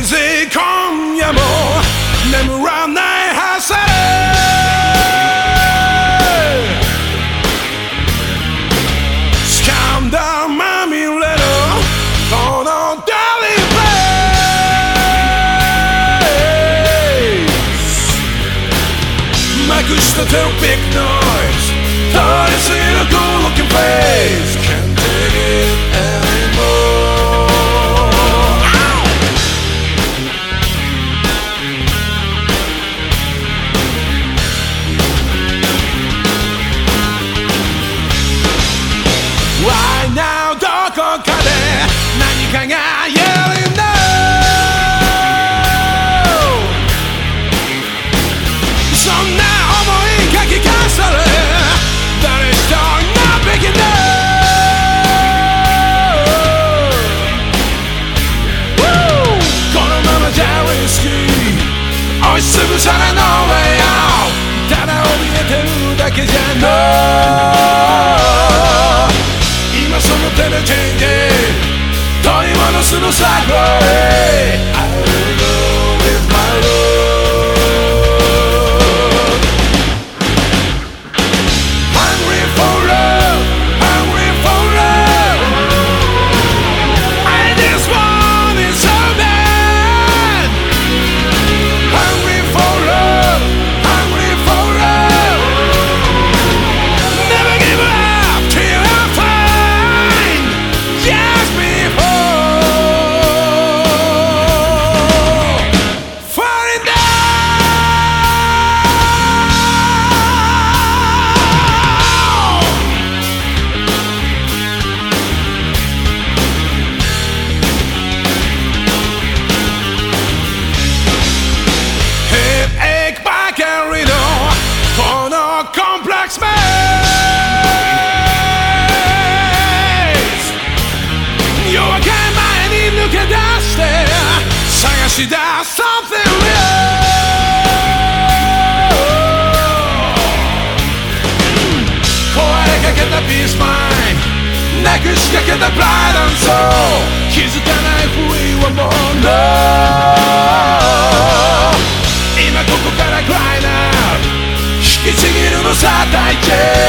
Crazy 今夜も眠らないはず。スキャンダルまみれのこのダリープレイスまくしたテロピックノしつぶされの way out ただ怯えてるだけじゃの今その手でチェンジ取り戻すのさ Hey I will go し出す something real. 壊れかけたピースマインなくしかけたプライド and soul. 気づかない不意はもう No. 今ここからクライナー引きちぎるのさ大地